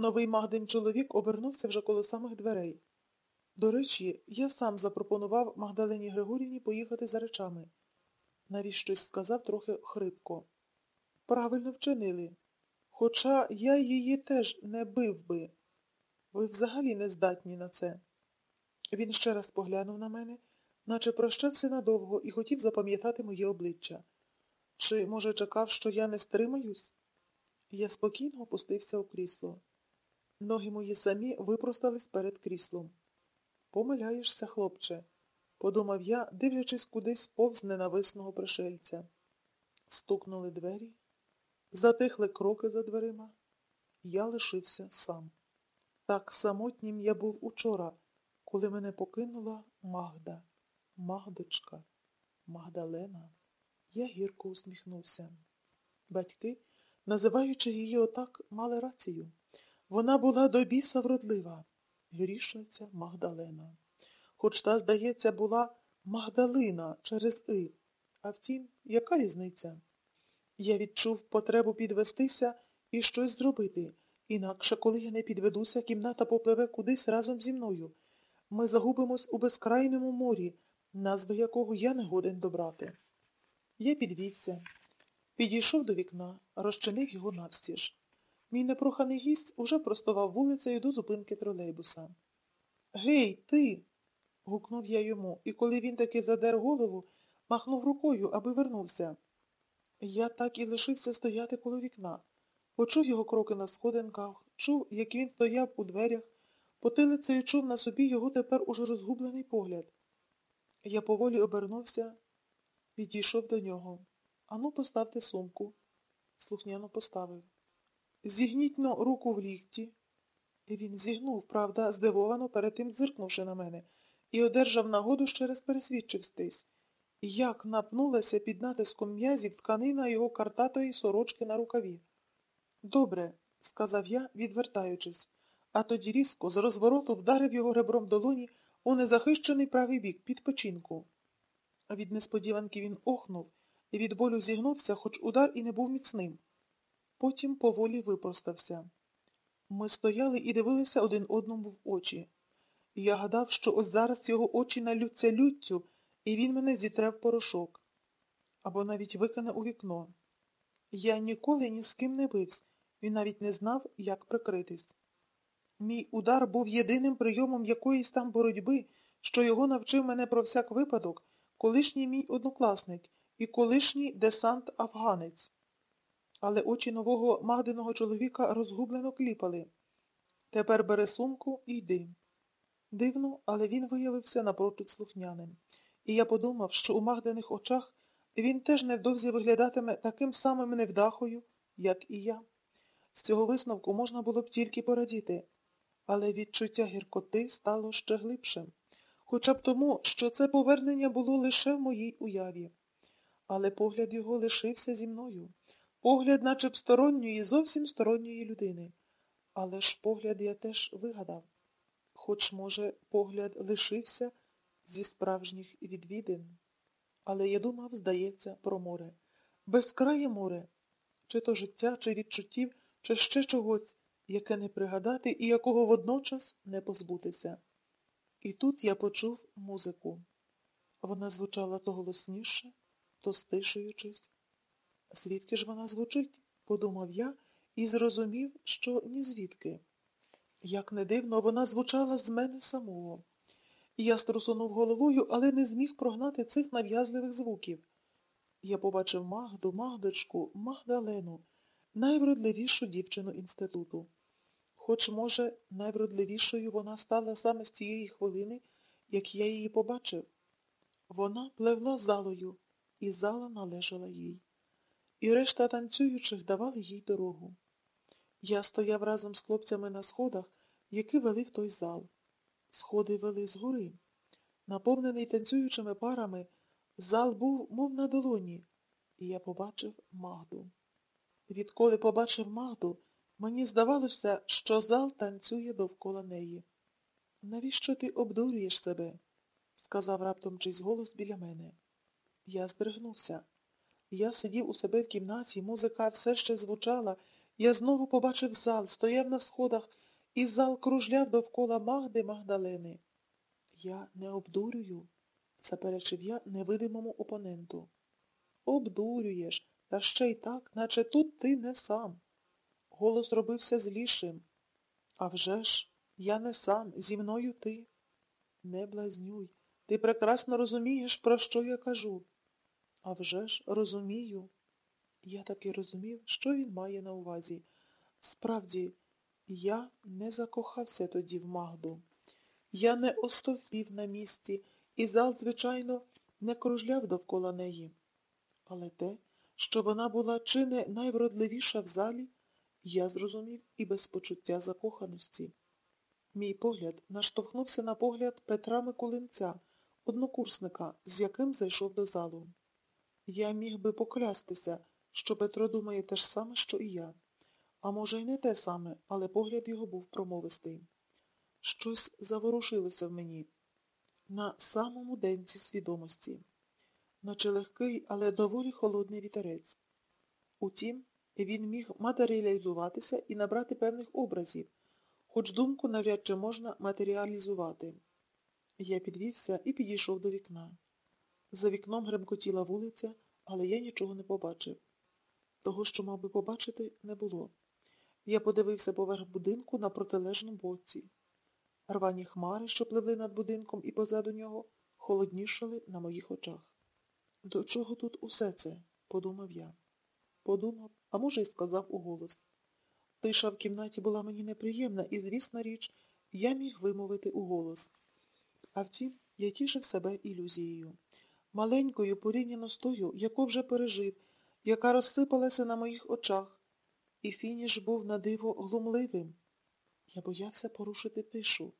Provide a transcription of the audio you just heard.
Новий Магдин чоловік обернувся вже коло самих дверей. До речі, я сам запропонував Магдалині Григорівні поїхати за речами. Навіть щось сказав трохи хрипко. Правильно вчинили. Хоча я її теж не бив би. Ви взагалі не здатні на це. Він ще раз поглянув на мене, наче прощався надовго і хотів запам'ятати моє обличчя. Чи, може, чекав, що я не стримаюсь? Я спокійно опустився у крісло. Ноги мої самі випростались перед кріслом. Помиляєшся, хлопче, подумав я, дивлячись кудись повз ненависного пришельця. Стукнули двері, затихли кроки за дверима. Я лишився сам. Так самотнім я був учора, коли мене покинула Магда, Магдочка, Магдалена. Я гірко усміхнувся. Батьки, називаючи її отак, мали рацію. Вона була до біса вродлива, грішниця Магдалена. Хоч та, здається, була Магдалина через И. А втім, яка різниця? Я відчув потребу підвестися і щось зробити. Інакше, коли я не підведуся, кімната попливе кудись разом зі мною. Ми загубимось у безкрайному морі, назви якого я не годен добрати. Я підвівся, підійшов до вікна, розчинив його навстіж. Мій непроханий гість уже простував вулицею до зупинки тролейбуса. Гей, ти. гукнув я йому, і коли він таки задер голову, махнув рукою, аби вернувся. Я так і лишився стояти коло вікна. Почув його кроки на сходинках, чув, як він стояв у дверях, потилицею чув на собі його тепер уже розгублений погляд. Я поволі обернувся, підійшов до нього. Ану, поставте сумку. Слухняно поставив. Зігніть но руку в лікті. Він зігнув, правда, здивовано, перед тим зиркнувши на мене, і одержав нагоду ще раз пересвідчивстись. Як напнулася під натиском м'язів тканина його картатої сорочки на рукаві. Добре, сказав я, відвертаючись, а тоді різко з розвороту вдарив його ребром долоні у незахищений правий бік під печінку. Від несподіванки він охнув і від болю зігнувся, хоч удар і не був міцним. Потім поволі випростався. Ми стояли і дивилися один одному в очі. Я гадав, що ось зараз його очі налються люттю, і він мене зітре в порошок. Або навіть викине у вікно. Я ніколи ні з ким не бився, він навіть не знав, як прикритись. Мій удар був єдиним прийомом якоїсь там боротьби, що його навчив мене про всяк випадок, колишній мій однокласник і колишній десант-афганець. Але очі нового Магдиного чоловіка розгублено кліпали. Тепер бери сумку і йди. Дивно, але він виявився напрочуд слухняним, і я подумав, що у Магдиних очах він теж невдовзі виглядатиме таким самим невдахою, як і я. З цього висновку можна було б тільки порадіти, але відчуття гіркоти стало ще глибшим, хоча б тому, що це повернення було лише в моїй уяві. Але погляд його лишився зі мною, погляд наче б сторонньої, зовсім сторонньої людини. Але ж погляд я теж вигадав, хоч, може, погляд лишився зі справжніх відвідин. Але я думав, здається, про море. Безкрає море, чи то життя, чи відчуттів, чи ще чогось, яке не пригадати і якого водночас не позбутися. І тут я почув музику. Вона звучала то голосніше, то стишуючись. Звідки ж вона звучить? подумав я і зрозумів, що ні звідки. Як не дивно, вона звучала з мене самого. Я струсунув головою, але не зміг прогнати цих нав'язливих звуків. Я побачив Магду, Магдочку, Магдалену, найвродливішу дівчину інституту. Хоч, може, найвродливішою вона стала саме з тієї хвилини, як я її побачив. Вона плевла залою, і зала належала їй. І решта танцюючих давали їй дорогу. Я стояв разом з хлопцями на сходах, які вели в той зал. Сходи вели згори. Наповнений танцюючими парами, зал був, мов на долоні, і я побачив Магду. Відколи побачив Магду, мені здавалося, що зал танцює довкола неї. Навіщо ти обдурюєш себе? сказав раптом чийсь голос біля мене. Я здригнувся. Я сидів у себе в кімнаті, музика все ще звучала, Я знову побачив зал, стояв на сходах, і зал кружляв довкола Магди Магдалени. Я не обдурюю, заперечив я невидимому опоненту. Обдурюєш, та ще й так, наче тут ти не сам. Голос робився злішим. А вже ж, я не сам, зі мною ти. Не блазнюй, ти прекрасно розумієш, про що я кажу. А вже ж, розумію. Я таки розумів, що він має на увазі. Справді, я не закохався тоді в Магду. Я не остовпів на місці, і зал, звичайно, не кружляв довкола неї. Але те, що вона була чи не найвродливіша в залі, я зрозумів і без почуття закоханості. Мій погляд наштовхнувся на погляд Петра Микулинця, однокурсника, з яким зайшов до залу. Я міг би поклястися, що Петро думає те ж саме, що і я. А може, й не те саме, але погляд його був промовистий. Щось заворушилося в мені на самому денці свідомості, наче легкий, але доволі холодний вітерець. Утім, він міг матеріалізуватися і набрати певних образів, хоч думку навряд чи можна матеріалізувати. Я підвівся і підійшов до вікна. За вікном гремкотіла вулиця, але я нічого не побачив. Того, що мав би побачити, не було. Я подивився поверх будинку на протилежному боці. Рвані хмари, що пливли над будинком і позаду нього, холоднішали на моїх очах. До чого тут усе це? подумав я. Подумав, а може, й сказав уголос. Тиша в кімнаті була мені неприємна, і, звісна річ, я міг вимовити уголос. А втім, я тішив себе ілюзією. Маленькою порівняно з тою, яку вже пережив, яка розсипалася на моїх очах, і фініш був на диво глумливим. Я боявся порушити тишу.